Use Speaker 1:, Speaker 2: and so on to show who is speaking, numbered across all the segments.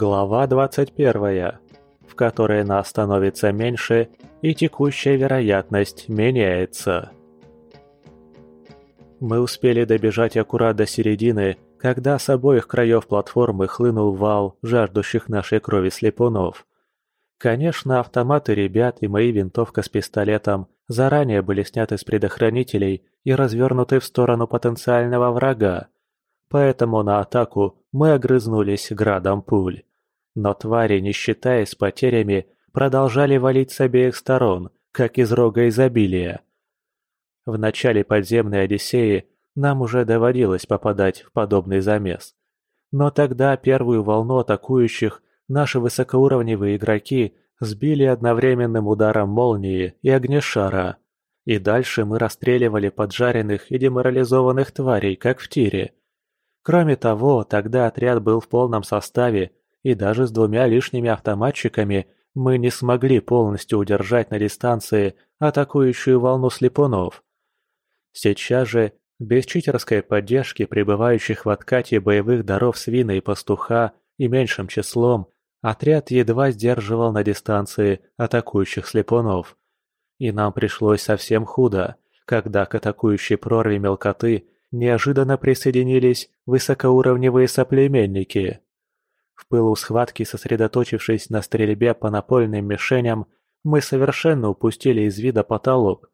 Speaker 1: Глава 21, в которой нас становится меньше и текущая вероятность меняется. Мы успели добежать аккурат до середины, когда с обоих краев платформы хлынул вал жаждущих нашей крови слепунов. Конечно, автоматы ребят и мои винтовка с пистолетом заранее были сняты с предохранителей и развернуты в сторону потенциального врага, поэтому на атаку мы огрызнулись градом пуль. Но твари, не считаясь потерями, продолжали валить с обеих сторон, как из рога изобилия. В начале подземной Одиссеи нам уже доводилось попадать в подобный замес. Но тогда первую волну атакующих наши высокоуровневые игроки сбили одновременным ударом молнии и огнешара. И дальше мы расстреливали поджаренных и деморализованных тварей, как в тире. Кроме того, тогда отряд был в полном составе, и даже с двумя лишними автоматчиками мы не смогли полностью удержать на дистанции атакующую волну слепунов. Сейчас же, без читерской поддержки пребывающих в откате боевых даров свина и пастуха и меньшим числом, отряд едва сдерживал на дистанции атакующих слепунов. И нам пришлось совсем худо, когда к атакующей прорве мелкоты неожиданно присоединились высокоуровневые соплеменники. В пылу схватки, сосредоточившись на стрельбе по напольным мишеням, мы совершенно упустили из вида потолок,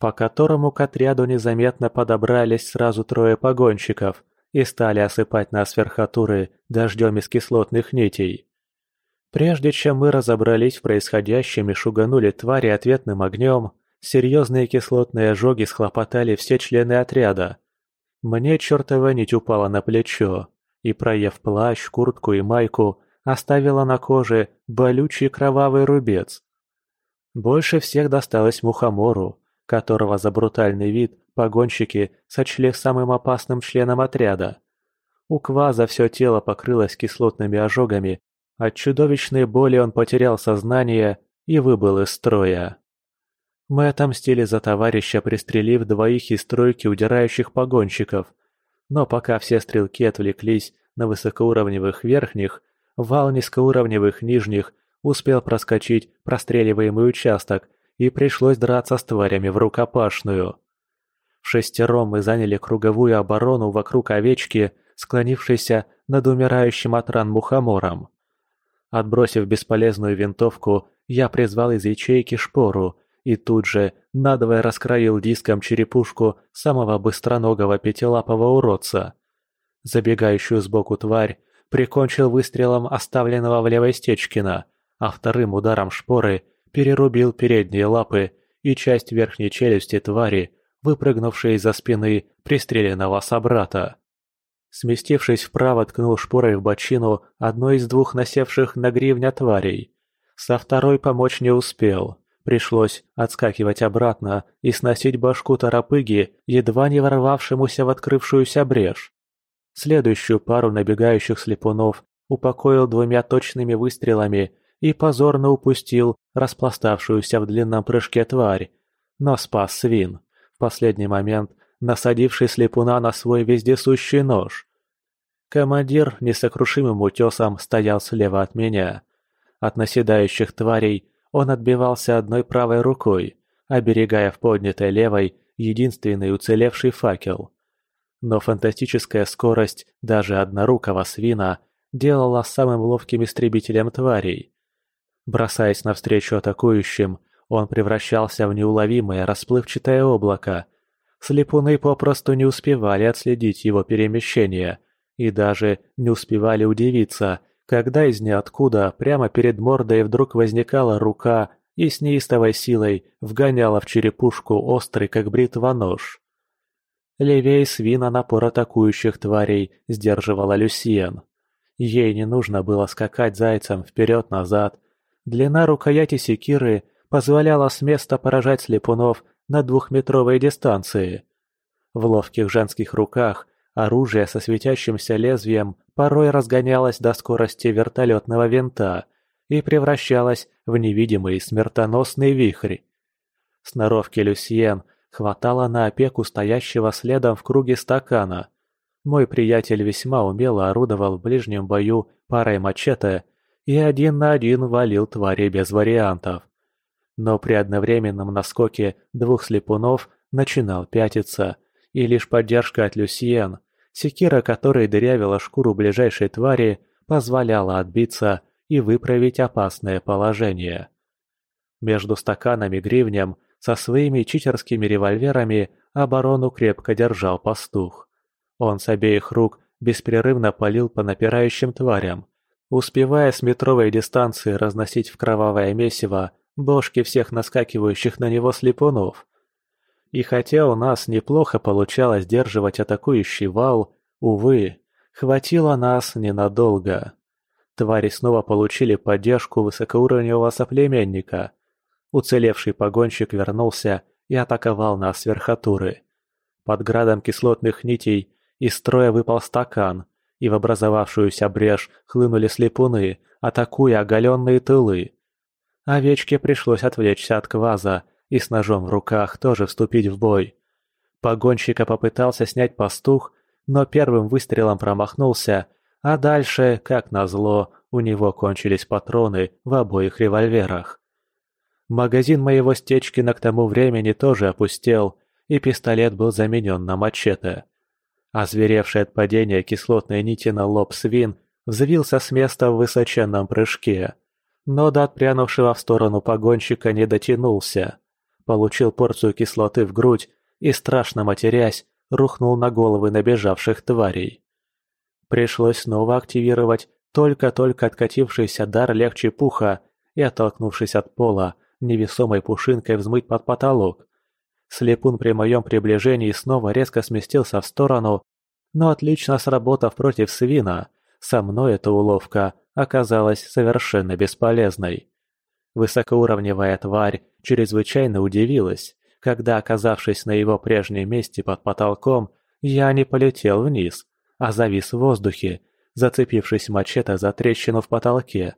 Speaker 1: по которому к отряду незаметно подобрались сразу трое погонщиков и стали осыпать нас верхотуры дождем из кислотных нитей. Прежде чем мы разобрались в происходящем и шуганули твари ответным огнем, серьезные кислотные ожоги схлопотали все члены отряда, мне чертова нить упала на плечо, и, проев плащ, куртку и майку, оставила на коже болючий кровавый рубец. Больше всех досталось мухомору, которого за брутальный вид погонщики сочли самым опасным членом отряда. У Кваза все тело покрылось кислотными ожогами, от чудовищной боли он потерял сознание и выбыл из строя. Мы отомстили за товарища, пристрелив двоих из тройки удирающих погонщиков. Но пока все стрелки отвлеклись на высокоуровневых верхних, вал низкоуровневых нижних успел проскочить простреливаемый участок, и пришлось драться с тварями в рукопашную. В шестером мы заняли круговую оборону вокруг овечки, склонившейся над умирающим от ран мухомором. Отбросив бесполезную винтовку, я призвал из ячейки шпору и тут же надвое раскроил диском черепушку самого быстроногого пятилапого уродца. Забегающую сбоку тварь прикончил выстрелом оставленного в левой Стечкина, а вторым ударом шпоры перерубил передние лапы и часть верхней челюсти твари, выпрыгнувшей из-за спины пристреленного собрата. Сместившись вправо, ткнул шпорой в бочину одной из двух насевших на гривня тварей. Со второй помочь не успел, Пришлось отскакивать обратно и сносить башку торопыги, едва не ворвавшемуся в открывшуюся брешь. Следующую пару набегающих слепунов упокоил двумя точными выстрелами и позорно упустил распластавшуюся в длинном прыжке тварь, но спас свин, в последний момент насадивший слепуна на свой вездесущий нож. Командир несокрушимым утесом стоял слева от меня. От наседающих тварей он отбивался одной правой рукой, оберегая в поднятой левой единственный уцелевший факел. Но фантастическая скорость даже однорукого свина делала самым ловким истребителем тварей. Бросаясь навстречу атакующим, он превращался в неуловимое расплывчатое облако. Слепуны попросту не успевали отследить его перемещение и даже не успевали удивиться – когда из ниоткуда прямо перед мордой вдруг возникала рука и с неистовой силой вгоняла в черепушку острый, как бритва, нож. Левей свина напор атакующих тварей сдерживала Люсьен. Ей не нужно было скакать зайцем вперед-назад. Длина рукояти секиры позволяла с места поражать слепунов на двухметровой дистанции. В ловких женских руках оружие со светящимся лезвием порой разгонялась до скорости вертолетного винта и превращалась в невидимый смертоносный вихрь. Сноровки Люсьен хватало на опеку стоящего следом в круге стакана. Мой приятель весьма умело орудовал в ближнем бою парой мачете и один на один валил твари без вариантов. Но при одновременном наскоке двух слепунов начинал пятиться, и лишь поддержка от Люсьен, секира которой дырявила шкуру ближайшей твари, позволяла отбиться и выправить опасное положение. Между стаканами гривнем со своими читерскими револьверами оборону крепко держал пастух. Он с обеих рук беспрерывно палил по напирающим тварям, успевая с метровой дистанции разносить в кровавое месиво бошки всех наскакивающих на него слепунов. И хотя у нас неплохо получалось сдерживать атакующий вал, увы, хватило нас ненадолго. Твари снова получили поддержку высокоуровневого соплеменника. Уцелевший погонщик вернулся и атаковал нас с верхотуры. Под градом кислотных нитей из строя выпал стакан, и в образовавшуюся брешь хлынули слепуны, атакуя оголенные тылы. Овечке пришлось отвлечься от кваза и с ножом в руках тоже вступить в бой. Погонщика попытался снять пастух, но первым выстрелом промахнулся, а дальше, как назло, у него кончились патроны в обоих револьверах. Магазин моего Стечкина к тому времени тоже опустел, и пистолет был заменен на мачете. Озверевший от падения кислотной нити на лоб свин взвился с места в высоченном прыжке, но до отпрянувшего в сторону погонщика не дотянулся. Получил порцию кислоты в грудь и, страшно матерясь, рухнул на головы набежавших тварей. Пришлось снова активировать только-только откатившийся дар легче пуха и, оттолкнувшись от пола, невесомой пушинкой взмыть под потолок. Слепун при моем приближении снова резко сместился в сторону, но отлично сработав против свина, со мной эта уловка оказалась совершенно бесполезной. Высокоуровневая тварь чрезвычайно удивилась, когда, оказавшись на его прежнем месте под потолком, я не полетел вниз, а завис в воздухе, зацепившись мачете за трещину в потолке.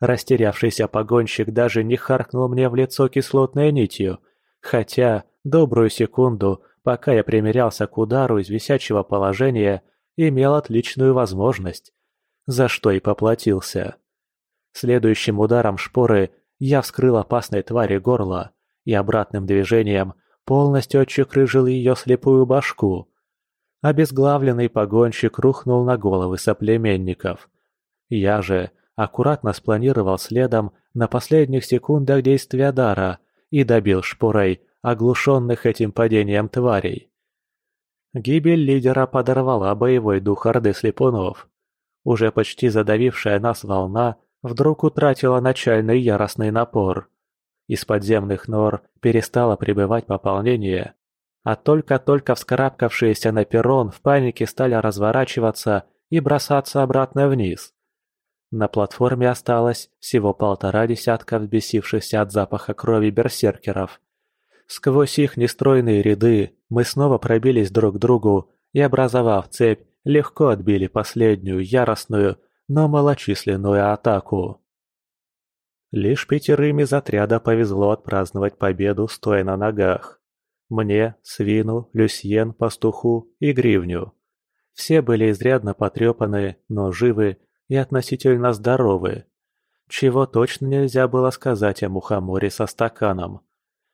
Speaker 1: Растерявшийся погонщик даже не харкнул мне в лицо кислотной нитью, хотя добрую секунду, пока я примерялся к удару из висячего положения, имел отличную возможность, за что и поплатился. Следующим ударом шпоры я вскрыл опасной твари горло и обратным движением полностью отчекрыжил ее слепую башку. Обезглавленный погонщик рухнул на головы соплеменников. Я же аккуратно спланировал следом на последних секундах действия дара и добил шпорой оглушенных этим падением тварей. Гибель лидера подорвала боевой дух Орды Слепунов. Уже почти задавившая нас волна вдруг утратила начальный яростный напор. Из подземных нор перестало прибывать пополнение, а только-только вскарабкавшиеся на перрон в панике стали разворачиваться и бросаться обратно вниз. На платформе осталось всего полтора десятка взбесившихся от запаха крови берсеркеров. Сквозь их нестройные ряды мы снова пробились друг к другу и, образовав цепь, легко отбили последнюю яростную, но малочисленную атаку. Лишь пятерым из отряда повезло отпраздновать победу, стоя на ногах. Мне, Свину, Люсьен, Пастуху и Гривню. Все были изрядно потрепаны, но живы и относительно здоровы. Чего точно нельзя было сказать о мухоморе со стаканом.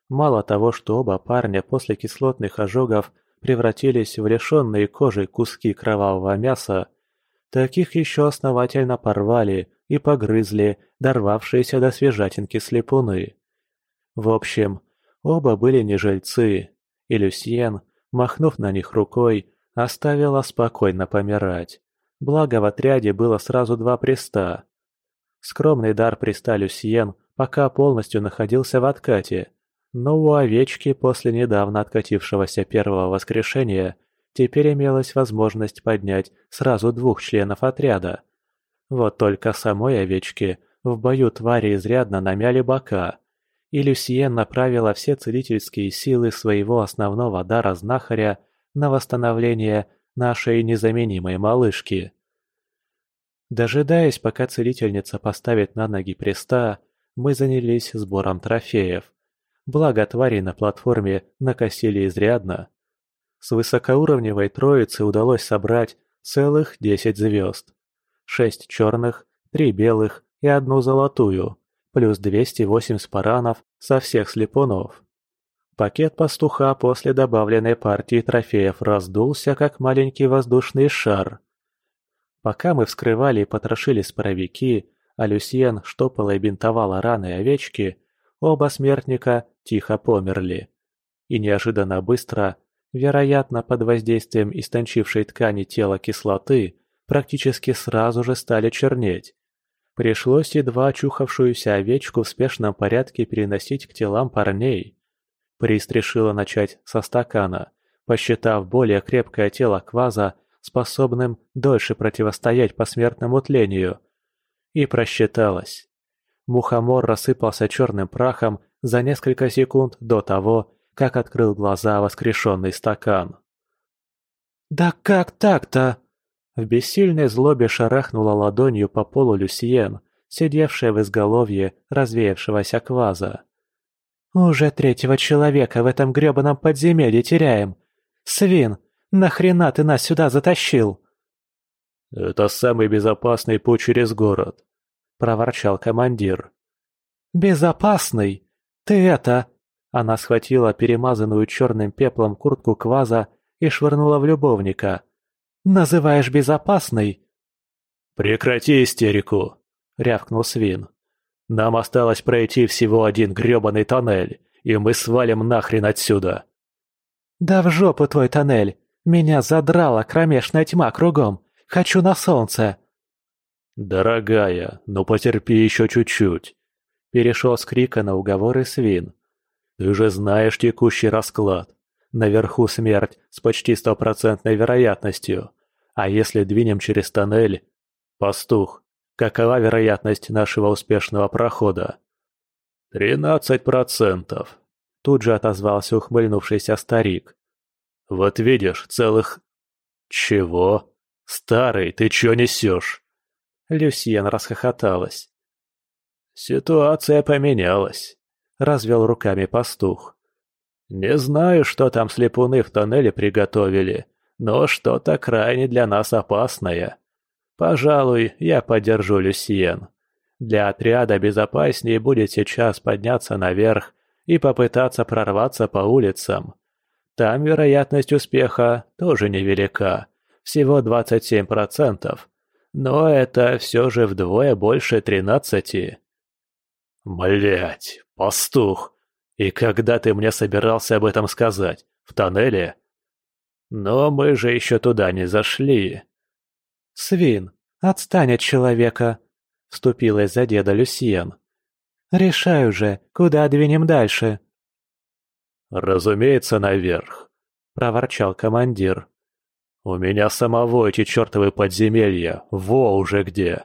Speaker 1: Мало того, что оба парня после кислотных ожогов превратились в лишенные кожи куски кровавого мяса, таких еще основательно порвали и погрызли дорвавшиеся до свежатинки слепуны. В общем, оба были не жильцы, и Люсьен, махнув на них рукой, оставила спокойно помирать. Благо в отряде было сразу два приста. Скромный дар приста Люсьен пока полностью находился в откате, но у овечки после недавно откатившегося первого воскрешения теперь имелась возможность поднять сразу двух членов отряда. Вот только самой овечке в бою твари изрядно намяли бока, и Люсьен направила все целительские силы своего основного дара знахаря на восстановление нашей незаменимой малышки. Дожидаясь, пока целительница поставит на ноги преста, мы занялись сбором трофеев. Благо твари на платформе накосили изрядно. С высокоуровневой троицы удалось собрать целых десять звезд. Шесть черных, три белых и одну золотую, плюс 208 спаранов со всех слепунов. Пакет пастуха после добавленной партии трофеев раздулся, как маленький воздушный шар. Пока мы вскрывали и потрошили споровики, а Люсьен штопала и бинтовала раны овечки, оба смертника тихо померли. И неожиданно быстро, вероятно под воздействием истончившей ткани тела кислоты, практически сразу же стали чернеть. Пришлось едва очухавшуюся овечку в спешном порядке переносить к телам парней. Прист решила начать со стакана, посчитав более крепкое тело кваза способным дольше противостоять посмертному тлению. И просчиталась. Мухомор рассыпался черным прахом за несколько секунд до того, как открыл глаза воскрешенный стакан. «Да как так-то?» В бессильной злобе шарахнула ладонью по полу Люсьен, сидевшая в изголовье развеявшегося кваза. «Уже третьего человека в этом грёбаном подземелье теряем! Свин, нахрена ты нас сюда затащил?»
Speaker 2: «Это самый безопасный путь через город», — проворчал командир.
Speaker 1: «Безопасный? Ты это...» Она схватила перемазанную черным пеплом куртку кваза и швырнула в любовника. «Называешь безопасной?»
Speaker 2: «Прекрати истерику!» — рявкнул Свин. «Нам осталось пройти всего один грёбаный тоннель, и мы свалим нахрен отсюда!»
Speaker 1: «Да в жопу твой тоннель! Меня задрала кромешная тьма кругом! Хочу на солнце!»
Speaker 2: «Дорогая, ну потерпи еще чуть-чуть!» Перешел с крика на уговоры Свин. «Ты же знаешь текущий расклад. Наверху смерть с почти стопроцентной вероятностью. А если двинем через тоннель? Пастух, какова вероятность нашего успешного прохода? «Тринадцать процентов», — тут же отозвался ухмыльнувшийся старик. «Вот видишь, целых...» «Чего? Старый, ты чё несешь?»
Speaker 1: Люсьен расхохоталась.
Speaker 2: «Ситуация поменялась», — развел руками пастух. Не знаю, что там слепуны в тоннеле приготовили, но что-то крайне для нас опасное. Пожалуй, я поддержу Люсьен. Для отряда безопаснее будет сейчас подняться наверх и попытаться прорваться по улицам. Там вероятность успеха тоже невелика, всего 27%, но это все же вдвое больше 13. Блять, пастух, «И когда ты мне собирался об этом сказать? В тоннеле?» «Но мы же еще туда не зашли».
Speaker 1: «Свин, отстань от человека!» — вступилась за деда Люсьен. «Решай уже, куда двинем дальше?»
Speaker 2: «Разумеется, наверх», — проворчал командир. «У меня самого эти чертовы подземелья, во уже где!»